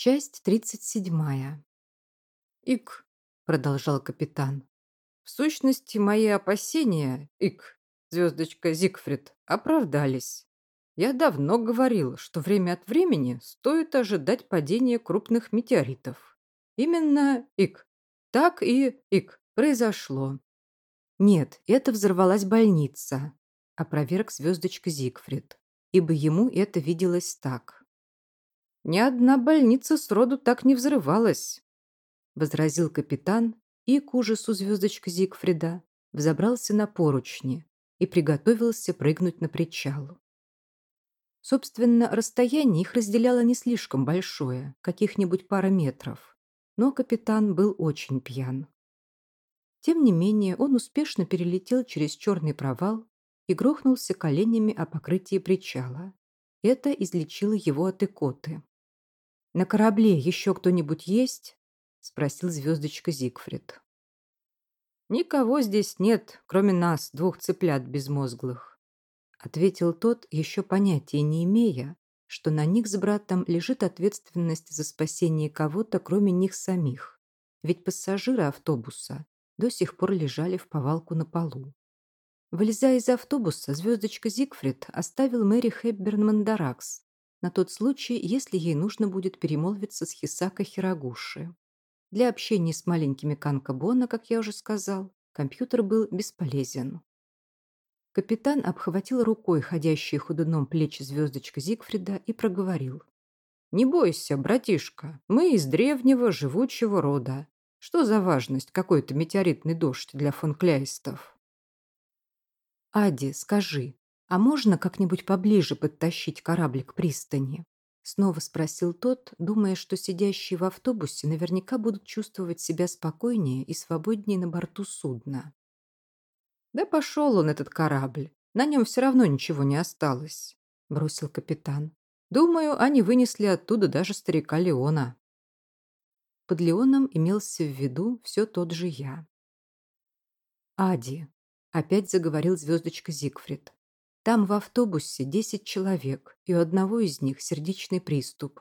Часть тридцать седьмая. «Ик», — продолжал капитан, — «в сущности, мои опасения, Ик, звездочка Зигфрид, оправдались. Я давно говорил, что время от времени стоит ожидать падения крупных метеоритов. Именно, Ик, так и, Ик, произошло». «Нет, это взорвалась больница», — опроверг звездочка Зигфрид, ибо ему это виделось так. «Ни одна больница сроду так не взрывалась», — возразил капитан и, к ужасу звездочка Зигфрида, взобрался на поручни и приготовился прыгнуть на причал. Собственно, расстояние их разделяло не слишком большое, каких-нибудь пара метров, но капитан был очень пьян. Тем не менее, он успешно перелетел через черный провал и грохнулся коленями о покрытии причала. Это излечило его от икоты. «На корабле еще кто-нибудь есть?» — спросил звездочка Зигфрид. «Никого здесь нет, кроме нас, двух цыплят безмозглых», — ответил тот, еще понятия не имея, что на них с братом лежит ответственность за спасение кого-то, кроме них самих. Ведь пассажиры автобуса до сих пор лежали в повалку на полу. Вылезая из автобуса, звездочка Зигфрид оставил Мэри Хэбберн Мандаракс, на тот случай, если ей нужно будет перемолвиться с Хисака Хирогуши. Для общения с маленькими Канкабона, как я уже сказал, компьютер был бесполезен. Капитан обхватил рукой ходящие худуном плечи звездочка Зигфрида и проговорил. «Не бойся, братишка, мы из древнего живучего рода. Что за важность какой-то метеоритный дождь для фон Кляйстов?» «Ади, скажи, «А можно как-нибудь поближе подтащить корабль к пристани?» Снова спросил тот, думая, что сидящие в автобусе наверняка будут чувствовать себя спокойнее и свободнее на борту судна. «Да пошел он, этот корабль. На нем все равно ничего не осталось», – бросил капитан. «Думаю, они вынесли оттуда даже старика Леона». Под Леоном имелся в виду все тот же я. «Ади», – опять заговорил звездочка Зигфрид. Там в автобусе десять человек, и у одного из них сердечный приступ.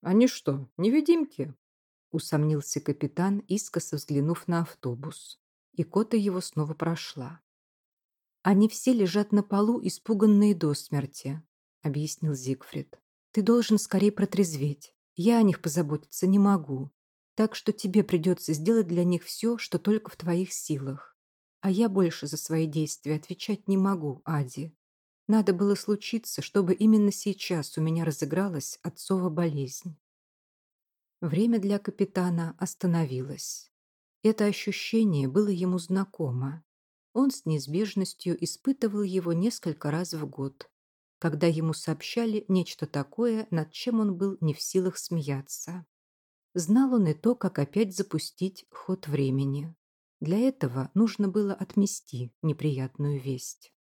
«Они что, невидимки?» усомнился капитан, искоса взглянув на автобус. И кота его снова прошла. «Они все лежат на полу, испуганные до смерти», объяснил Зигфрид. «Ты должен скорее протрезветь. Я о них позаботиться не могу. Так что тебе придется сделать для них все, что только в твоих силах. А я больше за свои действия отвечать не могу, Ади. Надо было случиться, чтобы именно сейчас у меня разыгралась отцова болезнь. Время для капитана остановилось. Это ощущение было ему знакомо. Он с неизбежностью испытывал его несколько раз в год, когда ему сообщали нечто такое, над чем он был не в силах смеяться. Знал он и то, как опять запустить ход времени. Для этого нужно было отмести неприятную весть.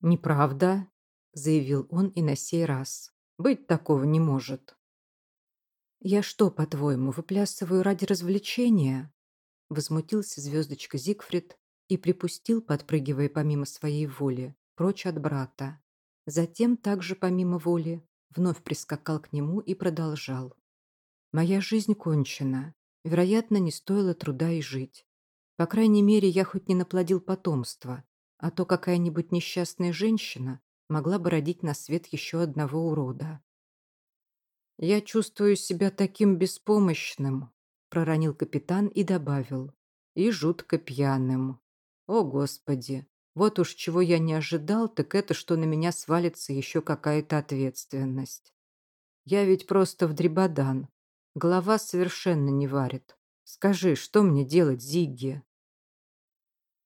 «Неправда», — заявил он и на сей раз. «Быть такого не может». «Я что, по-твоему, выплясываю ради развлечения?» Возмутился звездочка Зигфрид и припустил, подпрыгивая помимо своей воли, прочь от брата. Затем, также помимо воли, вновь прискакал к нему и продолжал. «Моя жизнь кончена. Вероятно, не стоило труда и жить. По крайней мере, я хоть не наплодил потомства, а то какая-нибудь несчастная женщина могла бы родить на свет еще одного урода. «Я чувствую себя таким беспомощным», — проронил капитан и добавил. «И жутко пьяным. О, Господи! Вот уж чего я не ожидал, так это, что на меня свалится еще какая-то ответственность. Я ведь просто в дребодан. Голова совершенно не варит. Скажи, что мне делать, Зигги?»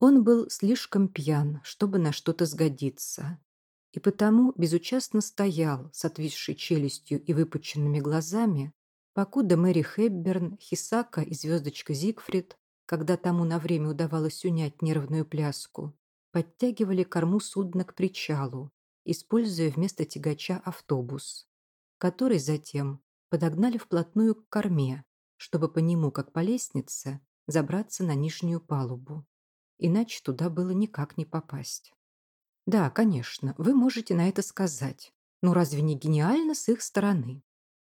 Он был слишком пьян, чтобы на что-то сгодиться. И потому безучастно стоял с отвисшей челюстью и выпученными глазами, покуда Мэри Хэбберн, Хисака и звездочка Зигфрид, когда тому на время удавалось унять нервную пляску, подтягивали корму судна к причалу, используя вместо тягача автобус, который затем подогнали вплотную к корме, чтобы по нему, как по лестнице, забраться на нижнюю палубу иначе туда было никак не попасть. Да, конечно, вы можете на это сказать. Но разве не гениально с их стороны?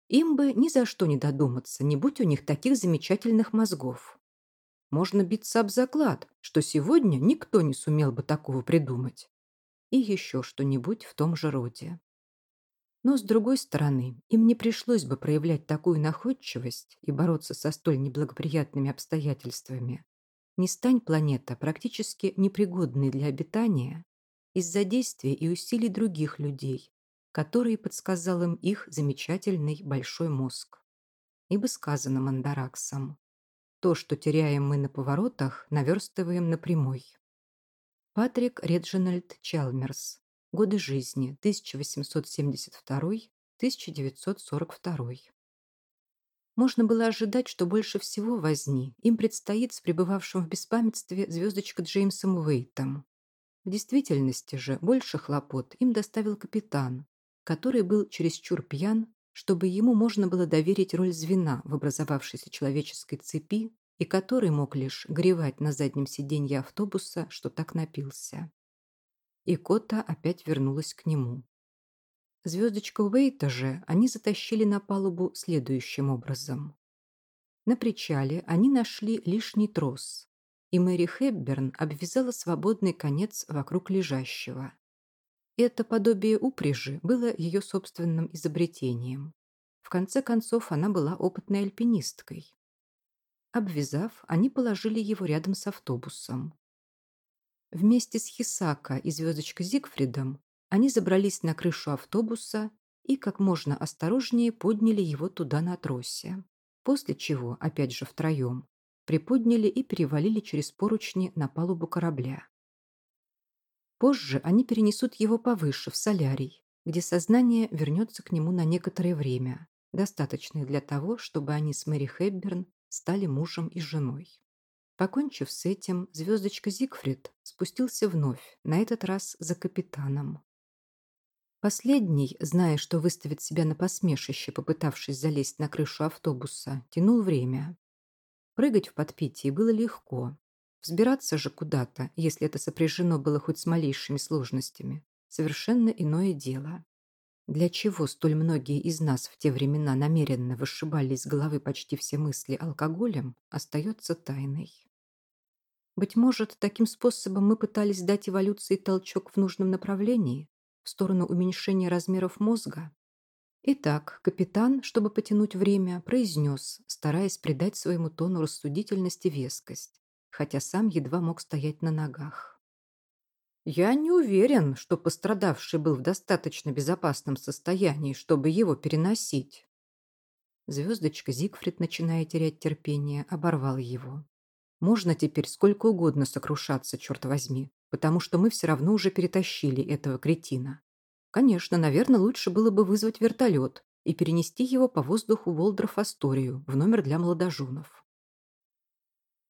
Им бы ни за что не додуматься, не будь у них таких замечательных мозгов. Можно биться об заклад, что сегодня никто не сумел бы такого придумать. И еще что-нибудь в том же роде. Но, с другой стороны, им не пришлось бы проявлять такую находчивость и бороться со столь неблагоприятными обстоятельствами. Не стань планета практически непригодной для обитания из-за действия и усилий других людей, которые подсказал им их замечательный большой мозг. Ибо сказано Мандараксом, то, что теряем мы на поворотах, наверстываем на прямой. Патрик Реджинальд Чалмерс Годы жизни 1872-1942. Можно было ожидать, что больше всего возни им предстоит с пребывавшим в беспамятстве звездочка Джеймсом Уэйтом. В действительности же больше хлопот им доставил капитан, который был чересчур пьян, чтобы ему можно было доверить роль звена в образовавшейся человеческой цепи и который мог лишь гревать на заднем сиденье автобуса, что так напился и Кота опять вернулась к нему. Звездочку Уэйта же они затащили на палубу следующим образом. На причале они нашли лишний трос, и Мэри Хэбберн обвязала свободный конец вокруг лежащего. Это подобие упряжи было ее собственным изобретением. В конце концов, она была опытной альпинисткой. Обвязав, они положили его рядом с автобусом. Вместе с Хисака и звездочкой Зигфридом они забрались на крышу автобуса и как можно осторожнее подняли его туда на тросе. После чего, опять же втроем, приподняли и перевалили через поручни на палубу корабля. Позже они перенесут его повыше, в солярий, где сознание вернется к нему на некоторое время, достаточное для того, чтобы они с Мэри Хэбберн стали мужем и женой. Покончив с этим, звездочка Зигфрид спустился вновь, на этот раз за капитаном. Последний, зная, что выставит себя на посмешище, попытавшись залезть на крышу автобуса, тянул время. Прыгать в подпитии было легко. Взбираться же куда-то, если это сопряжено было хоть с малейшими сложностями, совершенно иное дело. Для чего столь многие из нас в те времена намеренно вышибали из головы почти все мысли алкоголем, остается тайной. Быть может, таким способом мы пытались дать эволюции толчок в нужном направлении, в сторону уменьшения размеров мозга? Итак, капитан, чтобы потянуть время, произнес, стараясь придать своему тону рассудительность и вескость, хотя сам едва мог стоять на ногах. «Я не уверен, что пострадавший был в достаточно безопасном состоянии, чтобы его переносить». Звездочка Зигфрид, начиная терять терпение, оборвал его. Можно теперь сколько угодно сокрушаться, черт возьми, потому что мы все равно уже перетащили этого кретина. Конечно, наверное, лучше было бы вызвать вертолет и перенести его по воздуху Волдров-Асторию в номер для молодоженов.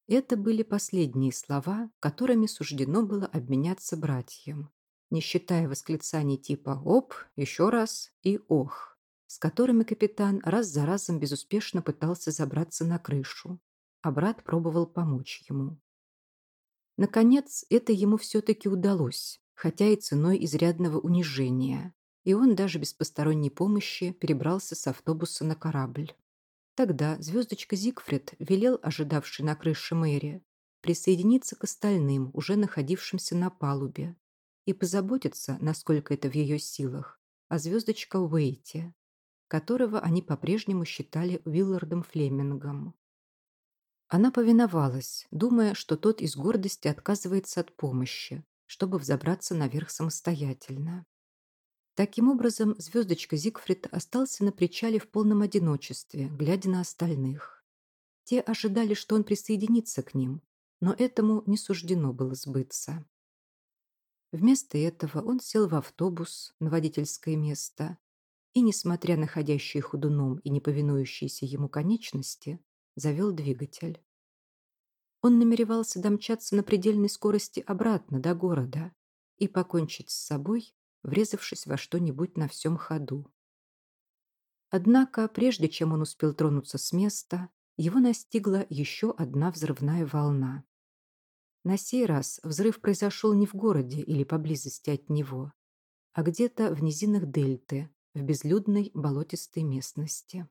Это были последние слова, которыми суждено было обменяться братьям, не считая восклицаний типа «оп», «еще раз» и «ох», с которыми капитан раз за разом безуспешно пытался забраться на крышу, а брат пробовал помочь ему. Наконец, это ему все-таки удалось, хотя и ценой изрядного унижения, и он даже без посторонней помощи перебрался с автобуса на корабль. Тогда звездочка Зигфрид велел ожидавший на крыше мэри присоединиться к остальным, уже находившимся на палубе, и позаботиться, насколько это в ее силах, о звездочка Уэйте, которого они по-прежнему считали Уиллардом Флемингом. Она повиновалась, думая, что тот из гордости отказывается от помощи, чтобы взобраться наверх самостоятельно. Таким образом, звездочка Зигфрид остался на причале в полном одиночестве, глядя на остальных. Те ожидали, что он присоединится к ним, но этому не суждено было сбыться. Вместо этого он сел в автобус на водительское место и, несмотря на ходящие ходуном и неповинующиеся ему конечности, завел двигатель. Он намеревался домчаться на предельной скорости обратно до города и покончить с собой, врезавшись во что-нибудь на всем ходу. Однако, прежде чем он успел тронуться с места, его настигла еще одна взрывная волна. На сей раз взрыв произошел не в городе или поблизости от него, а где-то в низинах дельты, в безлюдной болотистой местности.